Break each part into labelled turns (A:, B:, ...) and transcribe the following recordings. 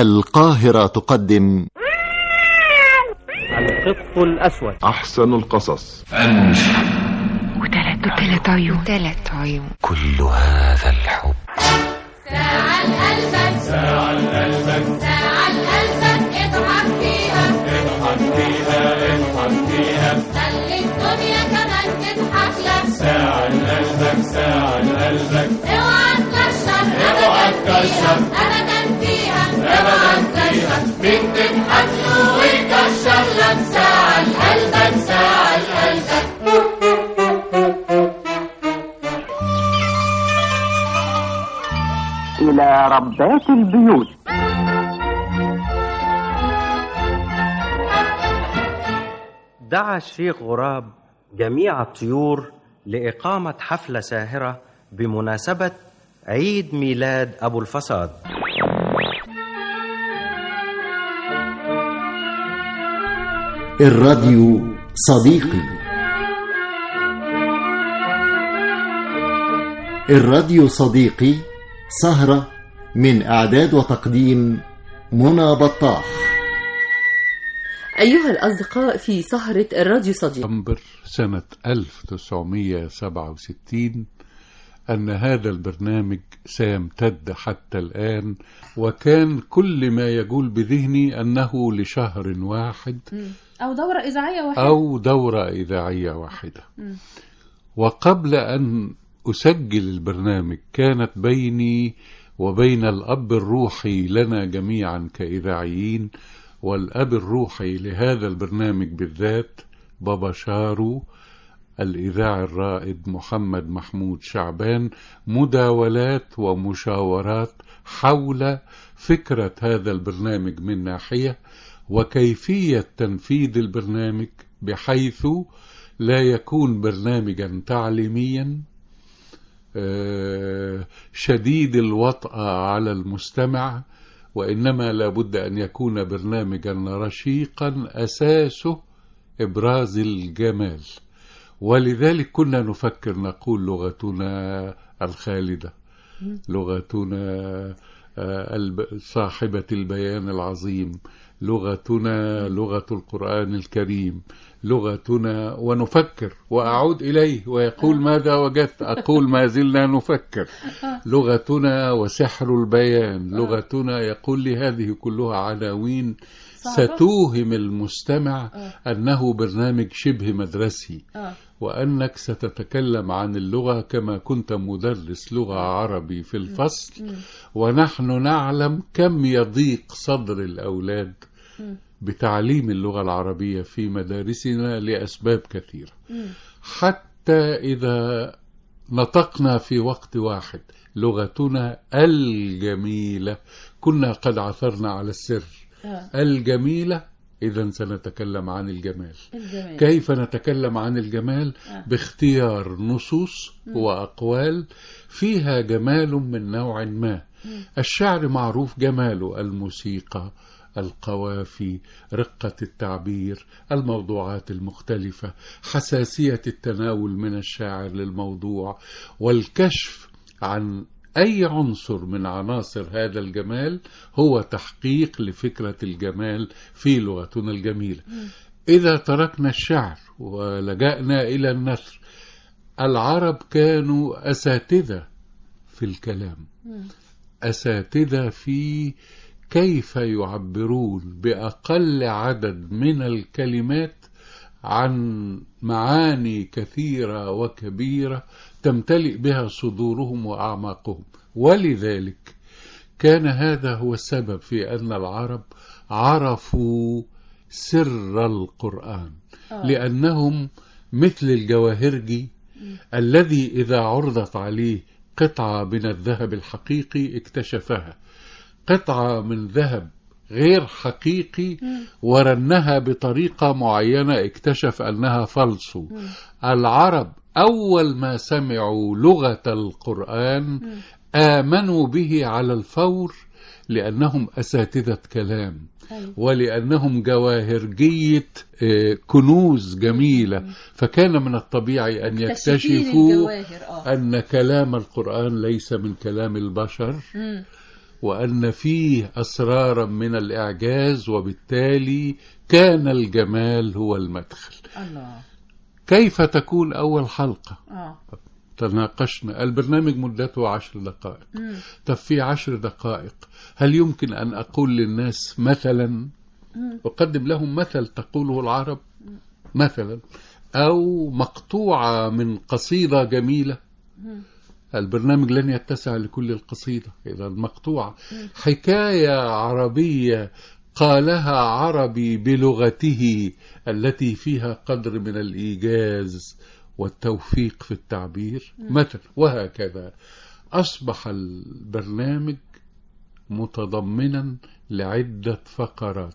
A: القاهرة تقدم.
B: القط الأسود.
C: أحسن القصص.
D: وثلاث وثلاث عيون ثلاث عيون
A: كل هذا الحب.
E: ساعة لقلبك ساعة لقلبك ساعة لقلبك اضحك فيها اضحك فيها اضحك فيها خلي الدنيا كمان تضحك لك ساعة لقلبك ساعة لقلبك اوعى تكشر اوعى تكشر ابدا فيها. اوعى تكشر مين تضحك له ويكشر لك ساعة لقلبك ساعة لقلبك
F: إلى ربات البيوت.
B: دعا الشيخ غراب جميع الطيور لإقامة حفلة ساهرة بمناسبة عيد ميلاد أبو الفساد.
A: الراديو صديقي. الراديو صديقي سهرة من إعداد وتقديم منى بطاح.
G: أيها الأصدقاء في سهرة الراديو صديق
H: ديسمبر سنة 1967 أن هذا البرنامج سيمتد حتى الآن وكان كل ما يقول بذهني أنه لشهر واحد
I: أو دورة إذاعية واحدة.
H: أو دورة إذاعية واحدة. وقبل أن أسجل البرنامج كانت بيني وبين الأب الروحي لنا جميعا كإذاعيين والأب الروحي لهذا البرنامج بالذات بابا شارو الإذاعي الرائد محمد محمود شعبان مداولات ومشاورات حول فكرة هذا البرنامج من ناحية وكيفية تنفيذ البرنامج بحيث لا يكون برنامجا تعليميا آه، شديد الوطأة على المستمع وإنما لابد أن يكون برنامجا رشيقا أساسه إبراز الجمال. ولذلك كنا نفكر نقول لغتنا الخالدة لغتنا آه، صاحبة البيان العظيم لغتنا لغة القرآن الكريم لغتنا ونفكر وأعود إليه ويقول ماذا وجدت؟ أقول ما زلنا نفكر. لغتنا وسحر البيان لغتنا يقول لي هذه كلها عناوين ستوهم المستمع أنه برنامج شبه مدرسي.
I: آه.
H: وأنك ستتكلم عن اللغة كما كنت مدرس لغة عربي في الفصل. ونحن نعلم كم يضيق صدر الأولاد. بتعليم اللغة العربية في مدارسنا لأسباب كثيرة. حتى إذا نطقنا في وقت واحد لغتنا الجميلة كنا قد عثرنا على السر.
I: آه.
H: الجميلة إذا سنتكلم عن الجمال.
I: الجمال.
H: كيف نتكلم عن الجمال؟
I: آه.
H: باختيار نصوص وأقوال فيها جمال من نوع ما. الشعر معروف جماله الموسيقى القوافي رقة التعبير الموضوعات المختلفة حساسية التناول من الشاعر للموضوع والكشف عن أي عنصر من عناصر هذا الجمال هو تحقيق لفكرة الجمال في لغتنا الجميلة. إذا تركنا الشعر ولجأنا إلى النثر العرب كانوا أساتذة في الكلام. أساتذة في كيف يعبرون بأقل عدد من الكلمات عن معاني كثيرة وكبيرة تمتلئ بها صدورهم وأعماقهم؟ ولذلك كان هذا هو السبب في أن العرب عرفوا سر القرآن لأنهم مثل الجواهرجي الذي إذا عرضت عليه قطعة من الذهب الحقيقي اكتشفها. قطعة من ذهب غير حقيقي ورنها بطريقة معينة اكتشف أنها فلسو العرب أول ما سمعوا لغة القرآن آمنوا به على الفور لأنهم أساتذة كلام ولأنهم جواهرجية آه، كنوز جميلة. فكان من الطبيعي أن يكتشفوا
I: آه.
H: أن كلام القرآن ليس من كلام البشر.
J: وأن فيه أسرارا من الإعجاز وبالتالي كان الجمال هو المدخل.
G: الله.
J: كيف تكون أول حلقة؟
G: آه.
J: تناقشنا. البرنامج مدته عشر دقائق.
G: مم.
J: طب في عشر دقائق هل يمكن أن أقول للناس مثلا؟
G: مم.
J: أقدم لهم مثل تقوله العرب. مثلا أو مقطوعة من قصيدة جميلة.
G: مم.
J: البرنامج لن يتسع لكل القصيدة. إذا مقطوعة حكاية عربية قالها عربي بلغته التي فيها قدر من الإيجاز والتوفيق في التعبير. مثلا وهكذا. أصبح البرنامج متضمنا لعدة فقرات.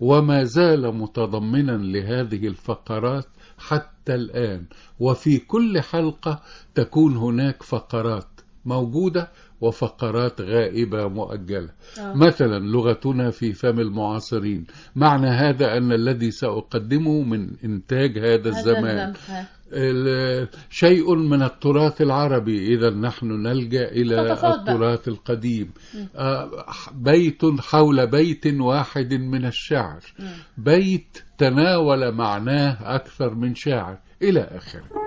J: وما زال متضمنا لهذه الفقرات حتى الآن. وفي كل حلقة تكون هناك فقرات موجودة وفقرات غائبة مؤجلة.
G: آه.
J: مثلا لغتنا في فم المعاصرين. معنى هذا أن الذي سأقدمه من إنتاج هذا الزمان. شيء من التراث العربي. إذا نحن نلجأ إلى. التراث القديم. آه، بيت حول بيت واحد من الشعر. بيت تناول معناه أكثر من شاعر. إلى آخره.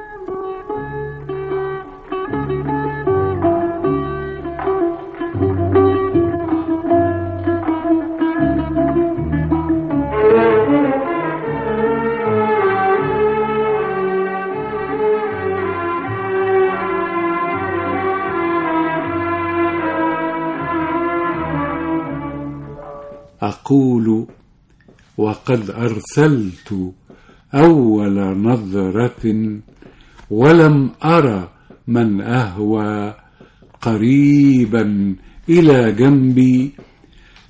J: أقول وقد أرسلت أول نظرة ولم أرى من أهوى قريبا إلى جنبي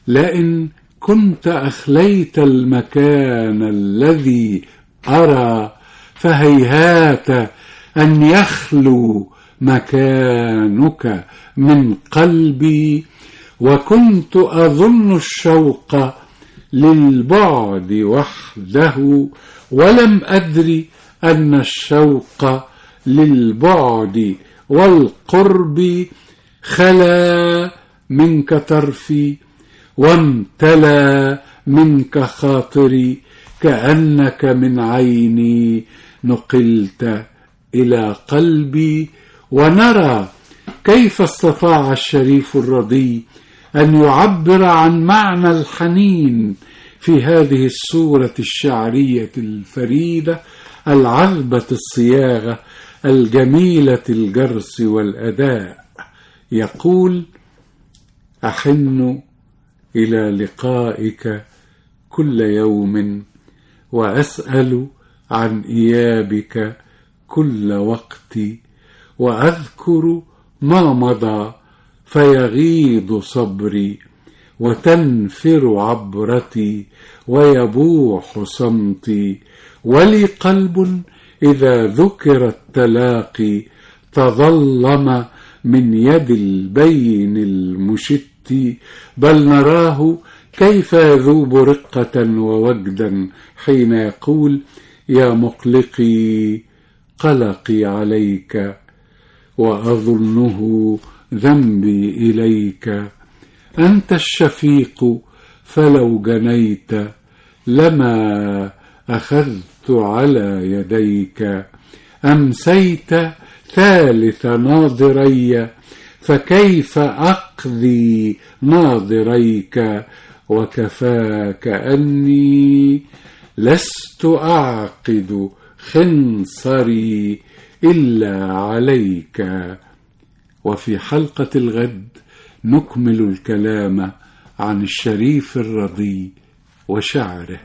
J: لئن كنت أخليت المكان الذي أرى فهيهات أن يخلو مكانك من قلبي وكنت أظن الشوق للبعد وحده ولم أدري أن الشوق للبعد والقرب خلا منك طرفي وامتلى منك خاطري كأنك من عيني نقلت إلى قلبي ونرى كيف استطاع الشريف الرضي أن يعبر عن معنى الحنين في هذه الصورة الشعرية الفريدة العذبة الصياغة الجميلة الجرس والأداء. يقول أحن إلى لقائك كل يوم وأسأل عن إيابك كل وقت وأذكر ما مضى فيغيض صبري وتنفر عبرتي ويبوح صمتي ولي قلب إذا ذكر التلاقي تظلم من يد البين المشت بل نراه كيف يذوب رقة ووجدا حين يقول يا مقلقي قلقي عليك وأظنه ذنبي إليك. أنت الشفيق فلو جنيت لما أخذت على يديك. أمسيت ثالث ناظري فكيف أقضي ناظريك؟ وكفاك أني لست أعقد خنصري إلا عليك. وفي حلقة الغد نكمل الكلام عن الشريف الرضي وشعره.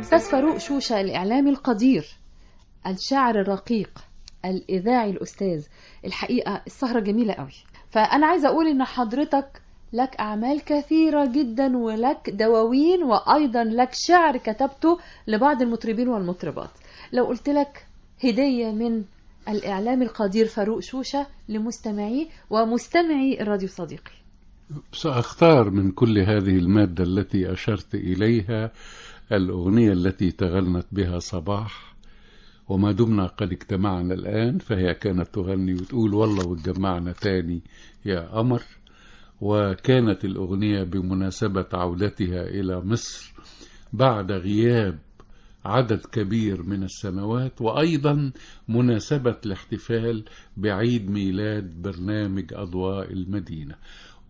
G: أستاذ فاروق شوشة الإعلامي القدير الشاعر الرقيق الإذاعي الأستاذ. الحقيقة السهرة جميلة قوي. فأنا عايزة أقول إن حضرتك لك أعمال كثيرة جدا ولك دواوين وأيضا لك شعر كتبته لبعض المطربين والمطربات. لو قلت لك هدية من الإعلامي القدير فاروق شوشة لمستمعيه ومستمعي الراديو صديقي
J: سأختار من كل هذه المادة التي أشرت إليها الأغنية التي تغنت بها صباح وما دمنا قد اجتمعنا الآن فهي كانت تغني وتقول والله واتجمعنا تاني يا قمر. وكانت الأغنية بمناسبة عودتها إلى مصر بعد غياب عدد كبير من السنوات وأيضا مناسبة الاحتفال بعيد ميلاد برنامج أضواء المدينة.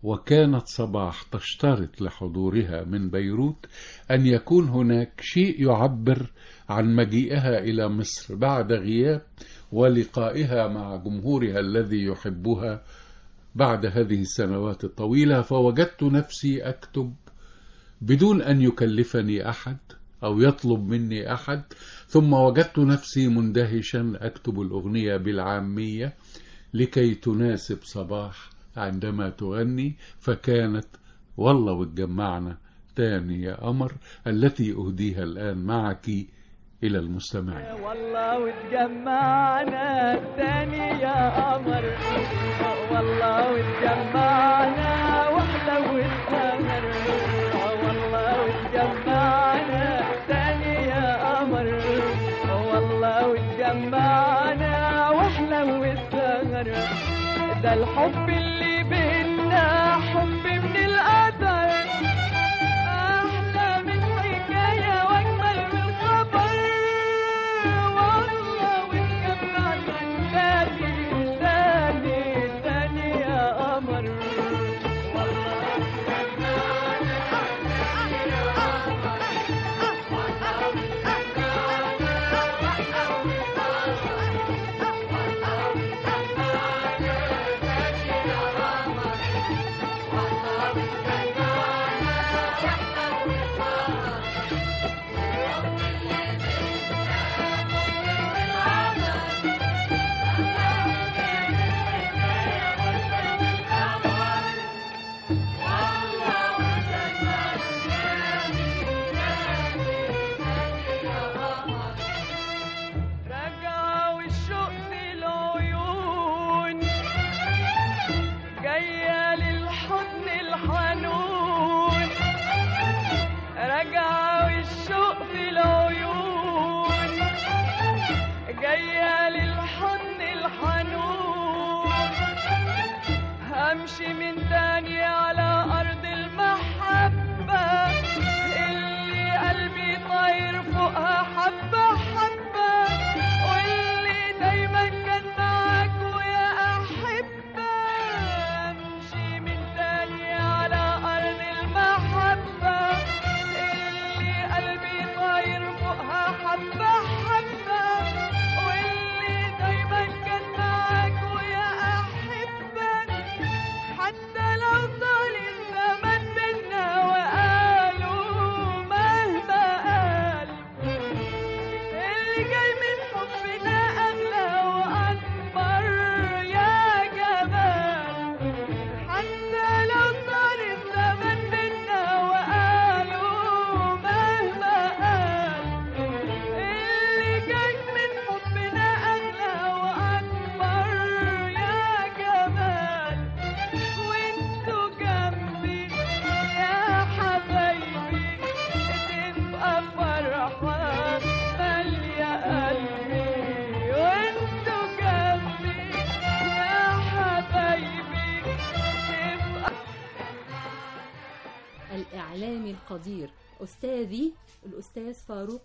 J: وكانت صباح تشترط لحضورها من بيروت أن يكون هناك شيء يعبر عن مجيئها إلى مصر بعد غياب ولقائها مع جمهورها الذي يحبها بعد هذه السنوات الطويلة. فوجدت نفسي أكتب بدون أن يكلفني أحد أو يطلب مني أحد. ثم وجدت نفسي مندهشا أكتب الأغنية بالعامية لكي تناسب صباح عندما تغني فكانت والله واتجمعنا تاني يا قمر التي أهديها الآن معك إلى المستمعين
K: والله واتجمعنا تاني يا قمر. والله واتجمعنا الحب اللي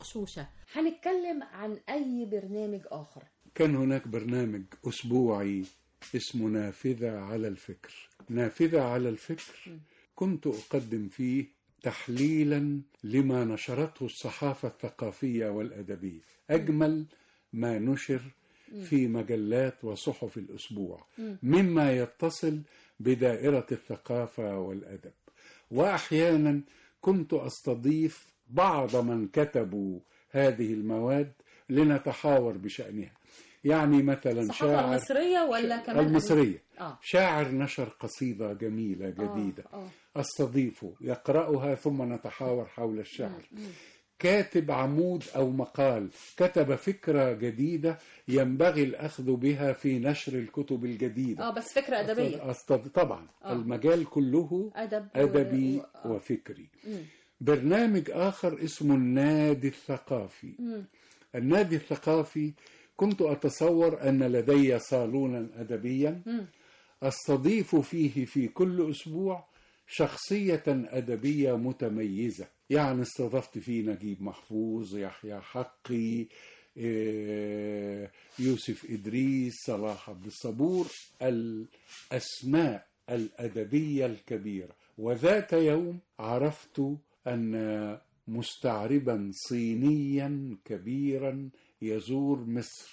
G: فاروق شوشة هنتكلم عن أي برنامج آخر.
J: كان هناك برنامج أسبوعي اسمه نافذة على الفكر. نافذة على الفكر كنت أقدم فيه تحليلا لما نشرته الصحافة الثقافية والأدبية. أجمل ما نشر في مجلات وصحف الأسبوع. مما يتصل بدائرة الثقافة والأدب. وأحيانا كنت أستضيف بعض من كتبوا هذه المواد لنتحاور بشأنها. يعني مثلا شاعر
G: المصرية ولا كمان
J: المصرية.
G: آه.
J: شاعر نشر قصيدة جميلة جديدة.
G: آه.
J: أستضيفه يقرأها ثم نتحاور حول الشعر. كاتب عمود أو مقال كتب فكرة جديدة ينبغي الأخذ بها في نشر الكتب الجديدة.
G: آه بس فكرة أدبية.
J: أستض... طبعا.
G: آه.
J: المجال كله
G: أدب
J: أدبي
G: و- آه.
J: وفكري. برنامج آخر اسمه النادي الثقافي. النادي الثقافي كنت أتصور أن لدي صالونا أدبيا. أستضيف فيه في كل أسبوع شخصية أدبية متميزة. يعني استضفت فيه نجيب محفوظ يحيى حقي إيه، يوسف إدريس صلاح عبد الصبور. الأسماء الأدبية الكبيرة. وذات يوم عرفت أن مستعربا صينيا كبيرا يزور مصر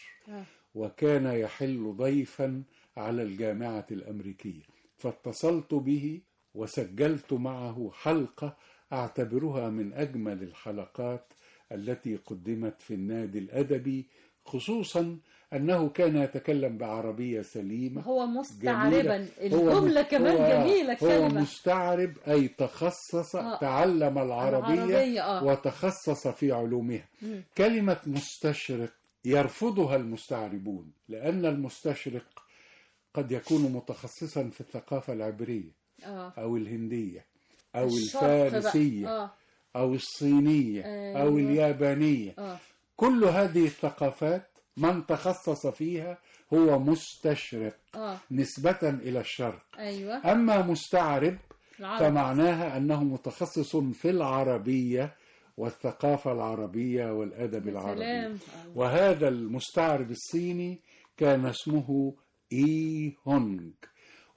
J: وكان يحل ضيفا على الجامعة الأمريكية. فاتصلت به وسجلت معه حلقة أعتبرها من أجمل الحلقات التي قدمت في النادي الأدبي خصوصا أنه كان يتكلم بعربية سليمة
G: هو مستعربا.
J: هو
G: الجملة كمان
J: هو-
G: جميلة
J: هو
G: كلمة
J: مستعرب أي تخصص
G: آه.
J: تعلم العربية,
G: العربية، آه.
J: وتخصص في علومها كلمة مستشرق يرفضها المستعربون لأن المستشرق قد يكون متخصصا في الثقافة العبرية
G: آه
J: أو الهندية أو. الفارسية
G: آه
J: أو الصينية
G: أيوة.
J: أو اليابانية
G: آه
J: كل هذه الثقافات من تخصص فيها هو مستشرق
G: آه.
J: نسبة إلى الشرق.
G: أيوه.
J: أما مستعرب
G: العرب.
J: فمعناها أنه متخصص في العربية والثقافة العربية والأدب العربي.
G: سلام.
J: وهذا المستعرب الصيني كان اسمه إي هونغ.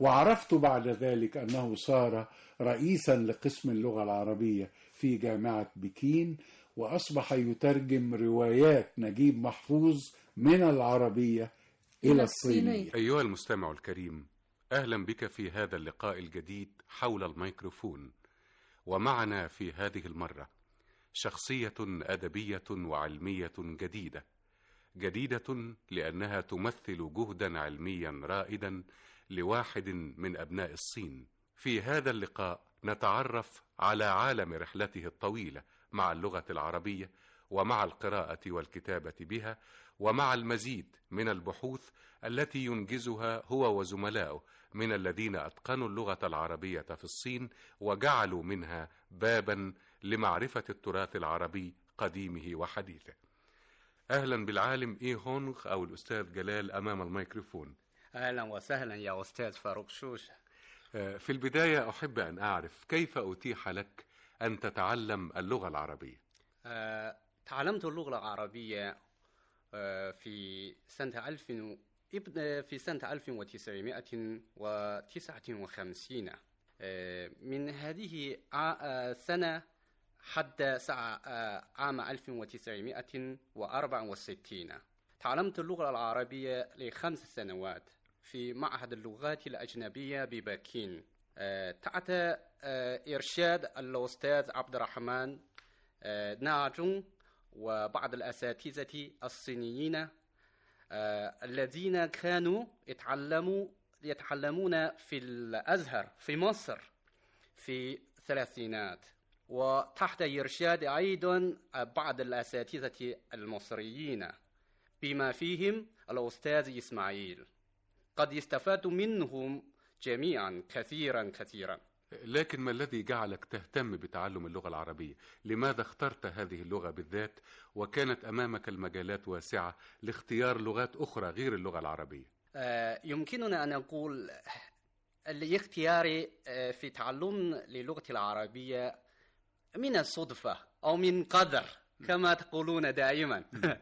J: وعرفت بعد ذلك أنه صار رئيسا لقسم اللغة العربية في جامعة بكين وأصبح يترجم روايات نجيب محفوظ من العربية
G: إلى. الصينية.
L: أيها المستمع الكريم أهلا بك في هذا اللقاء الجديد حول الميكروفون. ومعنا في هذه المرة شخصية أدبية وعلمية جديدة. جديدة لأنها تمثل جهدا علميا رائدا لواحد من أبناء الصين. في هذا اللقاء نتعرف على عالم رحلته الطويلة مع اللغة العربية ومع القراءة والكتابة بها ومع المزيد من البحوث التي ينجزها هو وزملائه من الذين أتقنوا اللغة العربية في الصين وجعلوا منها بابا لمعرفة التراث العربي قديمه وحديثه. أهلا بالعالم إي هونغ أو الأستاذ جلال أمام الميكروفون.
M: أهلا وسهلا يا أستاذ فاروق شوشه
L: آه، في البداية أحب أن أعرف كيف أتيح لك أن تتعلم اللغة العربية؟
M: آه، تعلمت اللغة العربية آه، في سنة 1000 و- ابن- آه، في سنة 1959 آه، من هذه السنة حتى ساعة عام 1964 تعلمت اللغة العربية لخمس سنوات في معهد اللغات الأجنبية ببكين. تحت إرشاد الأستاذ عبد الرحمن ناجون وبعض الأساتذة الصينيين آه، الذين كانوا يتعلموا يتعلمون في الأزهر في مصر في الثلاثينات. وتحت إرشاد أيضا بعض الأساتذة المصريين بما فيهم الأستاذ إسماعيل. قد استفدت منهم جميعا كثيرا كثيرا.
L: لكن ما الذي جعلك تهتم بتعلم اللغة العربية؟ لماذا اخترت هذه اللغة بالذات وكانت أمامك المجالات واسعة لاختيار لغات أخرى غير اللغة العربية؟
M: آه، يمكننا أن نقول لاختياري آه، في تعلم للغة العربية من الصدفة أو من قدر كما تقولون دائما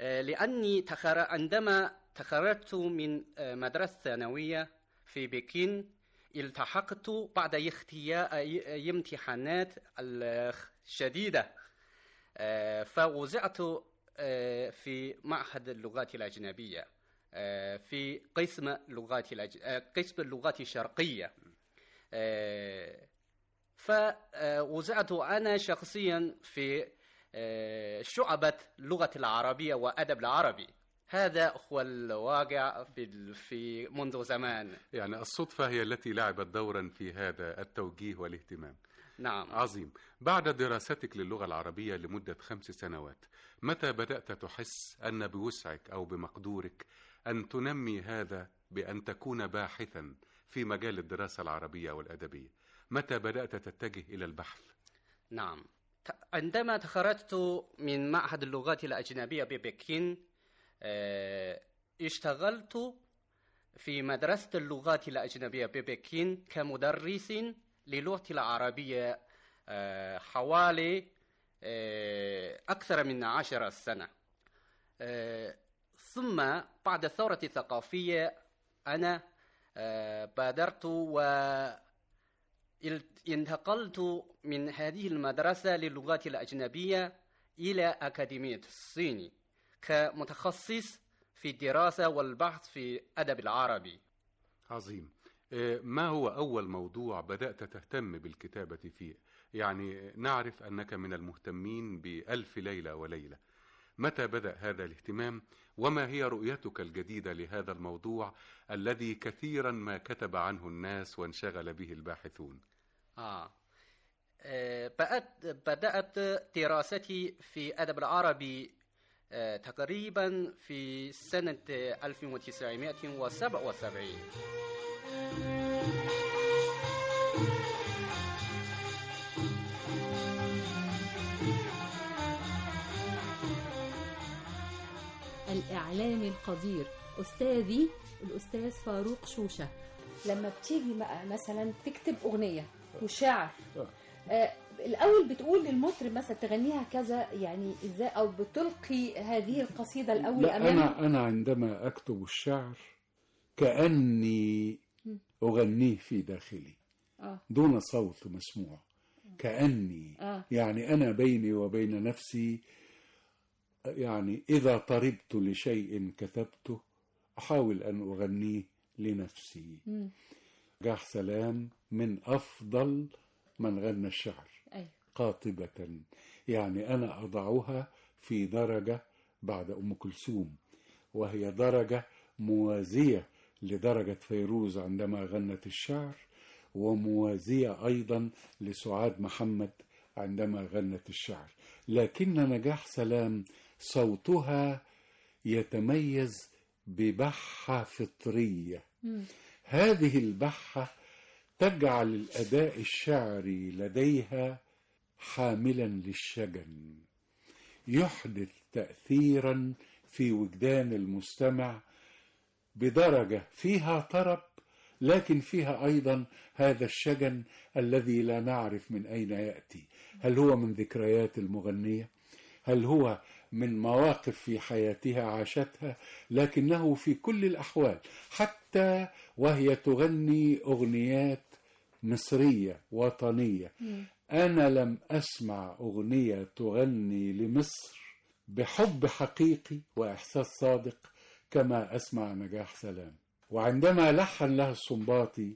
M: آه، لأني تخر... عندما تخرجت من آه، مدرسة ثانوية في بكين التحقت بعد امتحانات الشديدة. آه، فوزعت آه، في معهد اللغات الأجنبية آه، في قسم لغات الأج... آه، قسم اللغات الشرقية فوزعت أنا شخصيا في شعبة اللغة العربية وأدب العربي. هذا هو الواقع في في منذ زمان.
L: يعني الصدفة هي التي لعبت دورا في هذا التوجيه والاهتمام.
M: نعم.
L: عظيم. بعد دراستك للغة العربية لمدة خمس سنوات متى بدأت تحس أن بوسعك أو بمقدورك أن تنمي هذا بأن تكون باحثا في مجال الدراسة العربية والأدبية؟ متى بدأت تتجه إلى البحث؟
M: نعم. عندما تخرجت من معهد اللغات الأجنبية ببكين اشتغلت في مدرسة اللغات الأجنبية ببكين كمدرس للغة العربية آه، حوالي آه، أكثر من عشر سنة. آه، ثم بعد الثورة الثقافية أنا آه، بادرت و انتقلت من هذه المدرسة للغات الأجنبية إلى أكاديمية الصيني. كمتخصص في الدراسة والبحث في أدب العربي.
L: عظيم. آه، ما هو أول موضوع بدأت تهتم بالكتابة فيه؟ يعني نعرف أنك من المهتمين بألف ليلة وليلة. متى بدأ هذا الاهتمام؟ وما هي رؤيتك الجديدة لهذا الموضوع الذي كثيرا ما كتب عنه الناس وانشغل به الباحثون؟
M: آه. آه، بدأت دراستي في أدب العربي تقريبا في سنة 1977
G: الإعلامي القدير أستاذي الأستاذ فاروق شوشة. لما بتيجي بقى مثلا تكتب أغنية وشعر آه الأول بتقول للمطرب مثلا تغنيها كذا يعني إزاي أو بتلقي هذه القصيدة الأول
J: لا
G: أمام
J: أنا أنا عندما أكتب الشعر كأني أغنيه في داخلي
G: آه.
J: دون صوت مسموع كأني
G: آه.
J: يعني أنا بيني وبين نفسي يعني إذا طربت لشيء كتبته أحاول أن أغنيه لنفسي. جاح سلام من أفضل من غنى الشعر.
G: أيوة.
J: قاطبة. يعني أنا أضعها في درجة بعد أم كلثوم وهي درجة موازية لدرجة فيروز عندما غنت الشعر وموازية أيضا لسعاد محمد عندما غنت الشعر. لكن نجاح سلام صوتها يتميز ببحة فطرية. هذه البحة تجعل الأداء الشعري لديها حاملا للشجن. يحدث تأثيرا في وجدان المستمع بدرجة فيها طرب لكن فيها أيضا هذا الشجن الذي لا نعرف من أين يأتي. هل هو من ذكريات المغنية؟ هل هو من مواقف في حياتها عاشتها لكنه في كل الأحوال حتى وهي تغني أغنيات مصرية وطنية. أنا لم أسمع أغنية تغني لمصر بحب حقيقي وإحساس صادق كما أسمع نجاح سلام. وعندما لحن لها الصنباطي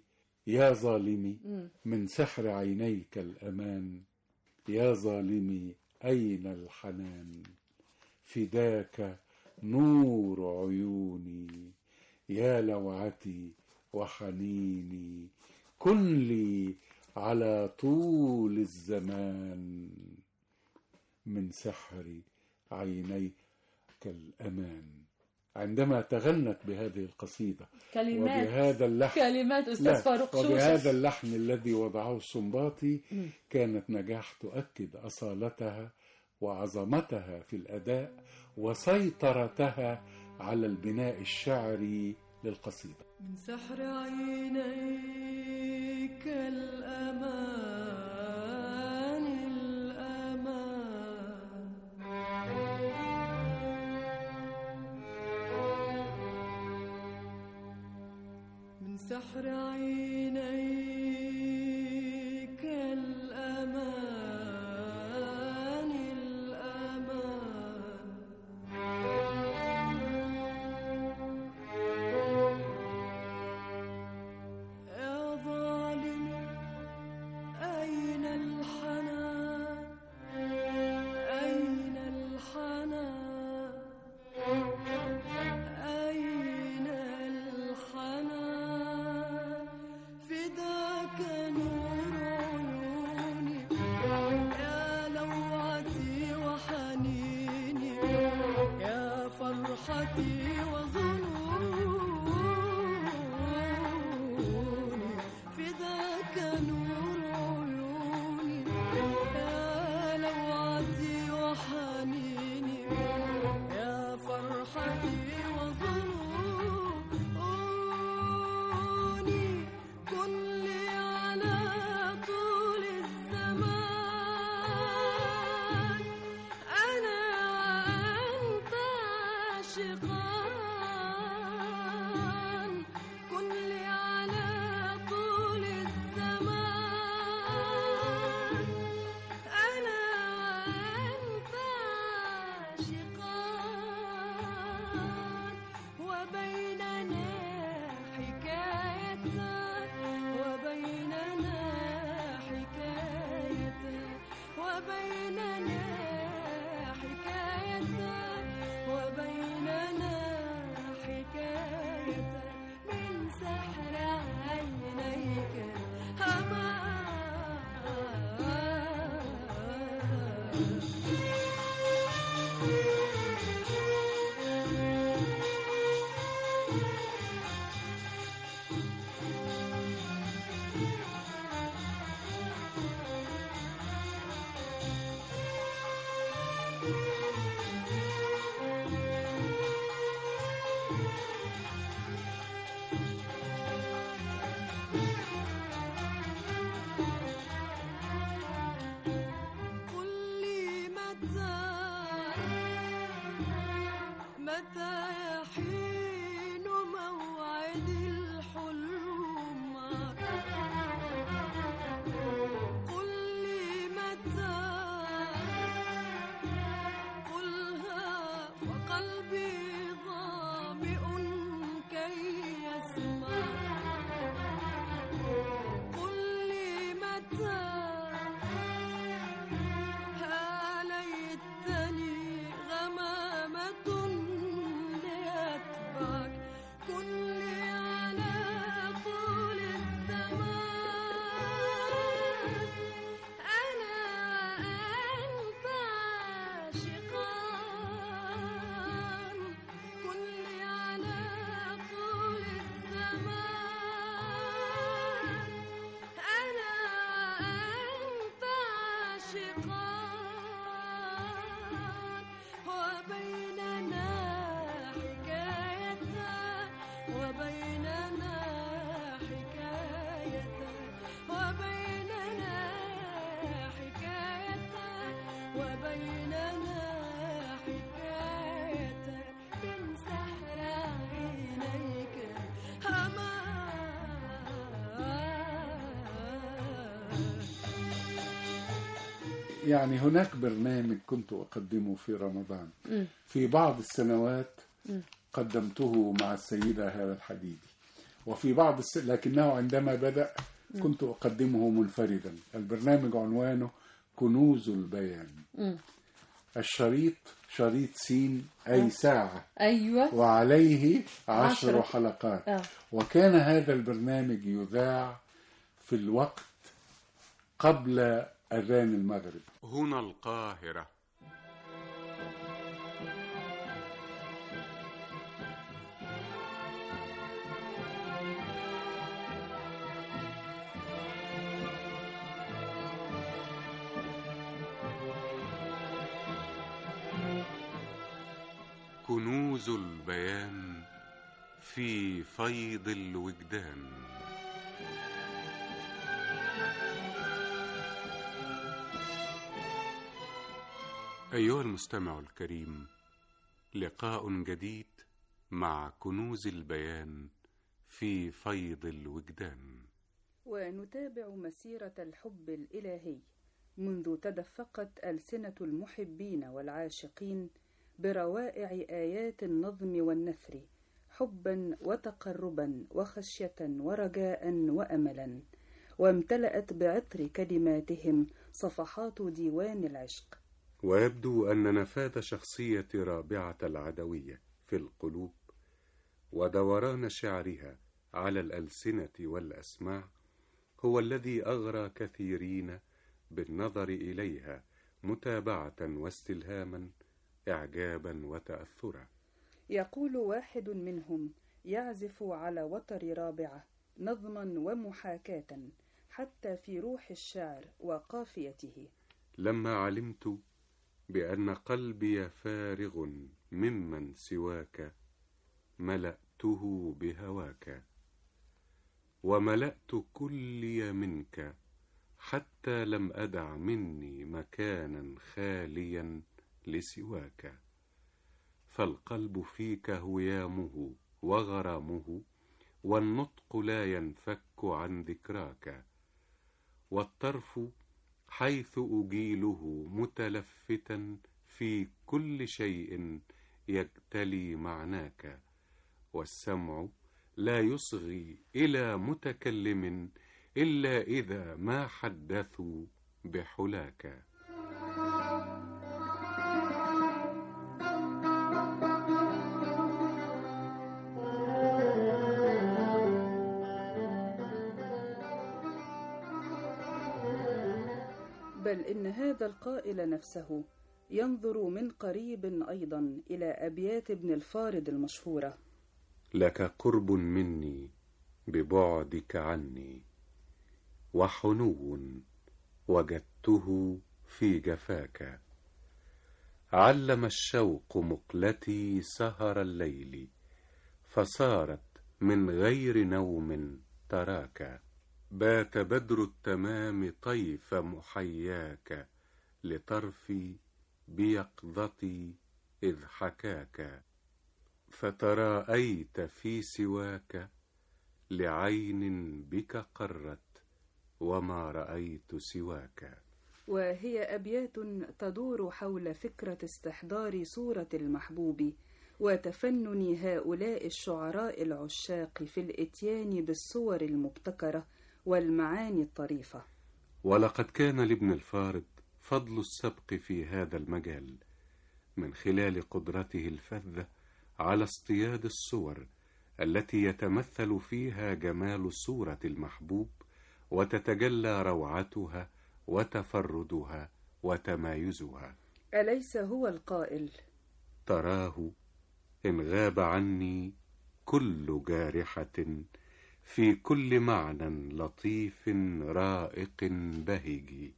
J: يا ظالمي من سحر عينيك الأمان يا ظالمي أين الحنان؟ فداك نور عيوني. يا لوعتي وحنيني كن لي على طول الزمان. من سحر عينيك الأمان. عندما تغنت بهذه القصيدة
G: كلمات
J: وبهذا اللحن
G: كلمات أستاذ فاروق
J: وبهذا
G: شوشة
J: اللحن الذي وضعه السنباطي كانت نجاح تؤكد أصالتها وعظمتها في الأداء وسيطرتها على البناء الشعري للقصيدة.
K: من سحر عينيك الأمان الأمان. من سحر عينيك متى وبيننا حكايتان من سحر عينيك. أمان
J: يعني هناك برنامج كنت أقدمه في رمضان. في بعض السنوات. قدمته مع السيدة هالة الحديدي. وفي بعض الس... لكنه عندما بدأ كنت أقدمه منفردا. البرنامج عنوانه كنوز البيان.
H: مم.
J: الشريط شريط سين أي ساعة.
H: أيوة.
J: وعليه
H: عشرة.
J: عشر حلقات.
H: آه.
J: وكان هذا البرنامج يذاع في الوقت قبل أذان المغرب.
L: هنا القاهرة. كنوز البيان في فيض الوجدان. أيها المستمع الكريم لقاء جديد مع كنوز البيان في فيض الوجدان.
N: ونتابع مسيرة الحب الإلهي منذ تدفقت ألسنة المحبين والعاشقين بروائع آيات النظم والنثر حبا وتقربا وخشية ورجاء وأملا. وامتلأت بعطر كلماتهم صفحات ديوان العشق.
L: ويبدو أن نفاذ شخصية رابعة العدوية في القلوب ودوران شعرها على الألسنة والأسماع هو الذي أغرى كثيرين بالنظر إليها متابعة واستلهاما إعجابا وتأثرا.
N: يقول واحد منهم يعزف على وتر رابعة نظما ومحاكاة حتى في روح الشعر وقافيته.
L: لما علمت بأن قلبي فارغ ممن سواك ملأته بهواك وملأت كلي منك حتى لم أدع مني مكانا خاليا. لسواك. فالقلب فيك هيامه وغرامه والنطق لا ينفك عن ذكراك. والطرف حيث أجيله متلفتا في كل شيء يجتلي معناك. والسمع لا يصغي إلى متكلم إلا إذا ما حدثوا بحلاك.
N: هذا القائل نفسه ينظر من قريب أيضا إلى أبيات ابن الفارض المشهورة.
L: لك قرب مني ببعدك عني وحنو وجدته في جفاك. علم الشوق مقلتي سهر الليل فصارت من غير نوم تراك. بات بدر التمام طيف محياك لطرفي بيقظتي إذ حكاك. فتراءيت في سواك لعين بك قرت وما رأيت سواك.
N: وهي أبيات تدور حول فكرة استحضار صورة المحبوب وتفنن هؤلاء الشعراء العشاق في الإتيان بالصور المبتكرة والمعاني الطريفة.
L: ولقد كان لابن الفارض فضل السبق في هذا المجال من خلال قدرته الفذة على اصطياد الصور التي يتمثل فيها جمال صورة المحبوب وتتجلى روعتها وتفردها وتمايزها.
N: أليس هو القائل؟
L: تراه إن غاب عني كل جارحة في كل معنى لطيف رائق بهج.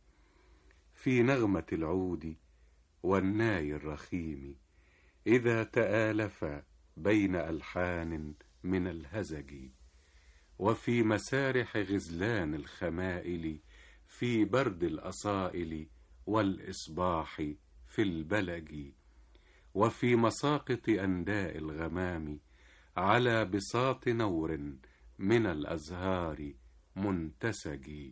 L: في نغمة العود والناي الرخيم إذا تآلف بين ألحان من الهزج. وفي مسارح غزلان الخمائل في برد الأصائل والإصباح في البلج. وفي مساقط أنداء الغمام على بساط نور من الأزهار منتسج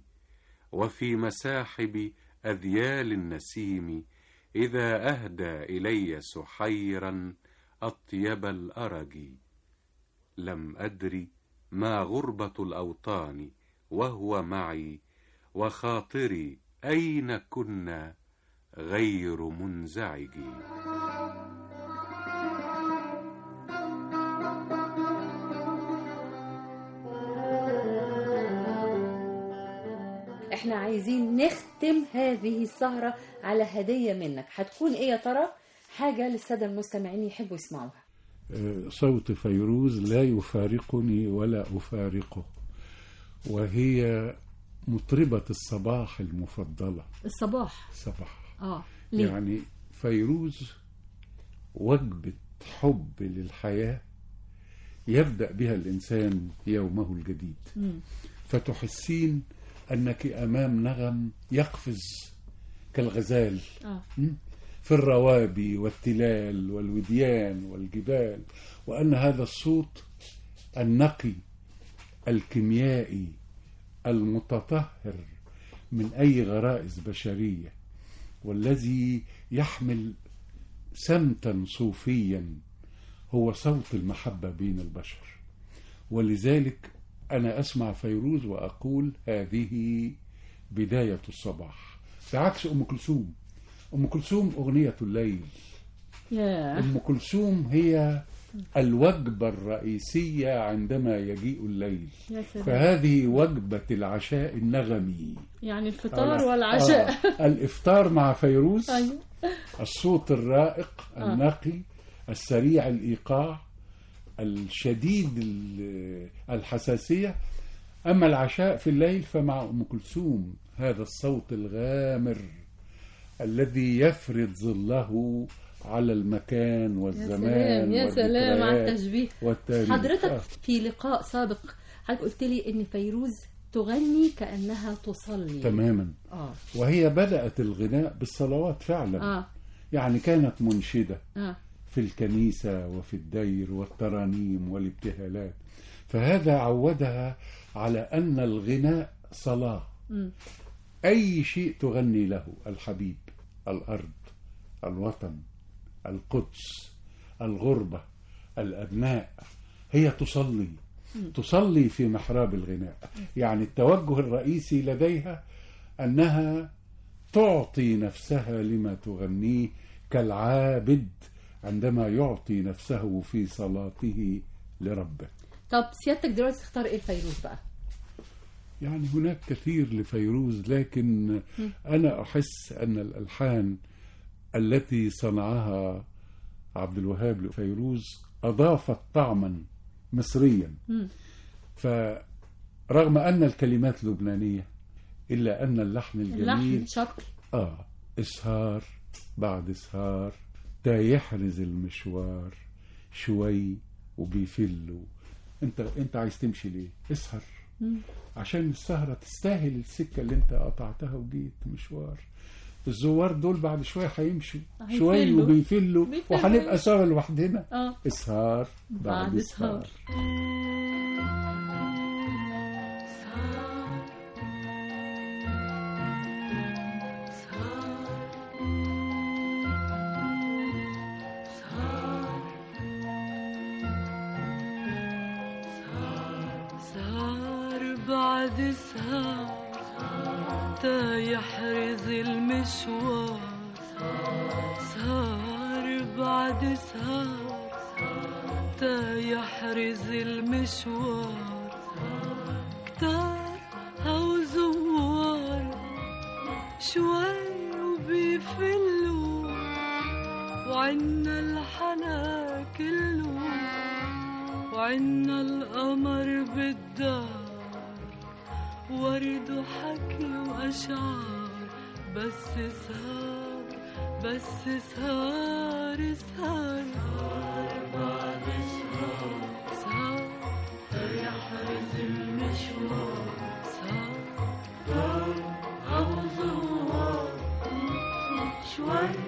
L: وفي مساحب أذيال النسيم إذا أهدى إلي سحيرا أطيب الأرج. لم أدري ما غربة الأوطان وهو معي وخاطري أين كنا غير منزعج.
G: إحنا عايزين نختم هذه السهرة على هدية منك. هتكون إيه يا ترى؟ حاجة للسادة المستمعين يحبوا يسمعوها.
J: آه، صوت فيروز لا يفارقني ولا أفارقه وهي مطربة الصباح المفضلة.
G: الصباح.
J: صباح.
G: آه ليه؟
J: يعني فيروز وجبة حب للحياة يبدأ بها الإنسان يومه الجديد.
G: مم.
J: فتحسين أنك أمام نغم يقفز كالغزال. م? في الروابي والتلال والوديان والجبال. وأن هذا الصوت النقي الكيميائي المتطهر من أي غرائز بشرية والذي يحمل سمتا صوفيا هو صوت المحبة بين البشر. ولذلك أنا أسمع فيروز وأقول هذه بداية الصباح. بعكس أم كلثوم. أم كلثوم أغنية الليل.
G: ياه
J: أم كلثوم هي الوجبة الرئيسية عندما يجيء الليل.
G: يا سلام
J: فهذه وجبة العشاء النغمي.
G: يعني الفطار والعشاء.
J: آه، الإفطار مع فيروز.
G: أيوه.
J: الصوت الرائق
G: آه.
J: النقي السريع الإيقاع. الشديد ال- الحساسية. أما العشاء في الليل فمع أم كلثوم هذا الصوت الغامر الذي يفرض ظله على المكان
G: يا
J: والزمان
G: سلام يا سلام على التشبيه.
J: والتاريخ.
G: حضرتك
J: آه.
G: في لقاء سابق حضرتك قلت لي إن فيروز تغني كأنها تصلي.
J: تماما.
G: آه.
J: وهي بدأت الغناء بالصلوات فعلا.
G: آه.
J: يعني كانت منشدة.
G: آه.
J: في الكنيسة وفي الدير والترانيم والابتهالات فهذا عودها على أن الغناء صلاة. أي شيء تغني له الحبيب الأرض الوطن القدس الغربة الأبناء هي تصلي. تصلي في محراب الغناء يعني التوجه الرئيسي لديها أنها تعطي نفسها لما تغنيه كالعابد عندما يعطي نفسه في صلاته لربه
G: طب سيادتك دلوقتي تختار إيه الفيروز بقى
J: يعني هناك كثير لفيروز لكن
G: مم.
J: أنا أحس أن الألحان التي صنعها عبد الوهاب لفيروز أضافت طعما مصريا. فرغم أن الكلمات لبنانية إلا أن اللحن
G: اللحن
J: الجميل
G: شرقي
J: آه إسهار بعد إسهار تا يحرز المشوار شوي وبيفلوا انت انت عايز تمشي ليه؟ اسهر. عشان السهرة تستاهل السكة اللي انت قطعتها وجيت مشوار. الزوار دول بعد شوية هيمشوا. شوي وبيفلوا.
G: بيفلوا.
J: وهنبقى سوا لوحدنا.
G: آه.
J: اسهار بعد,
G: بعد
J: اسهار.
K: سهر سهر تا يحرز المشوار. سهر بعد سهر تا يحرز المشوار. كتار هو زوار شوي وبيفلوا وعنا الحنا كله وعنا القمر بالدار. ورد وحكي وأشعار بس سهر بس سهر سهر بعد سهر سهر يحرز المشوار. سهر زوار شوي.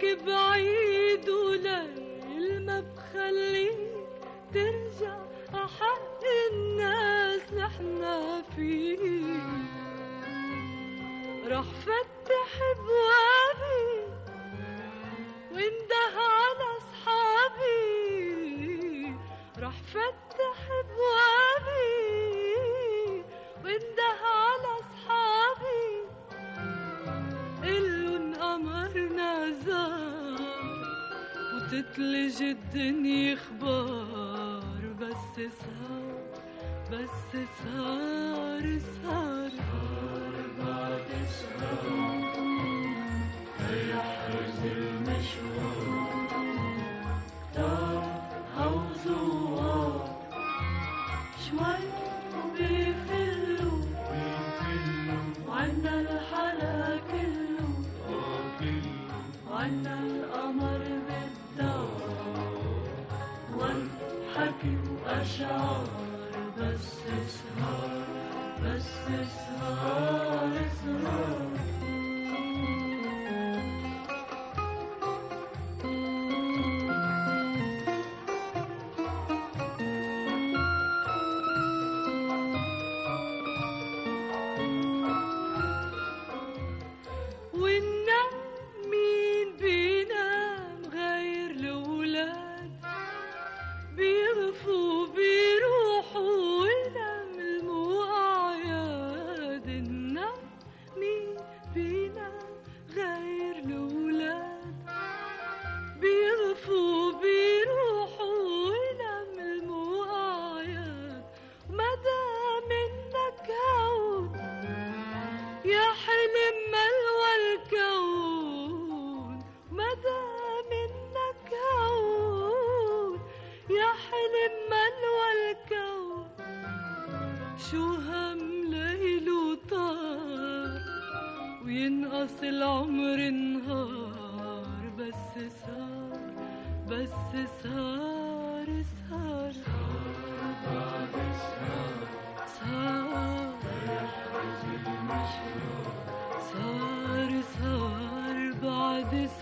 K: بيتك بعيد وليل ما بخليك ترجع حق الناس نحنا فيك رح فتح أبوابي وانده على أصحابي. رح فتح وتتلج الدنيا أخبار بس سهر بس سهر سهر وأشعار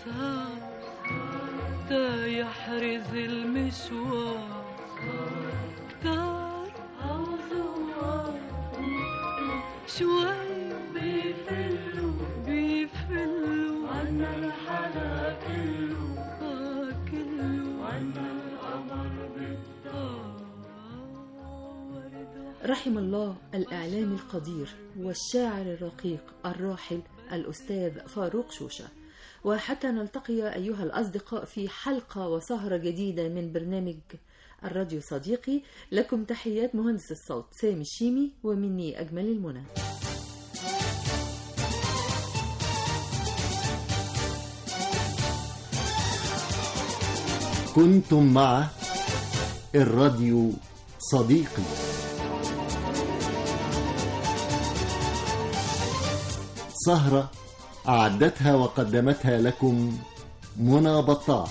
K: صار تا يحرز المشوار. كتار أو زوار شوي بيفلوا بيفلوا. عنا الحلا كله آه كله عنا القمر
G: رحم الله الإعلام القدير والشاعر الرقيق الراحل الأستاذ فاروق شوشة. وحتى نلتقي أيها الأصدقاء في حلقة وسهرة جديدة من برنامج الراديو صديقي. لكم تحيات مهندس الصوت سامي الشيمي ومني أجمل المنى.
A: كنتم مع الراديو صديقي. سهرة أعدتها وقدمتها لكم منى بطاح.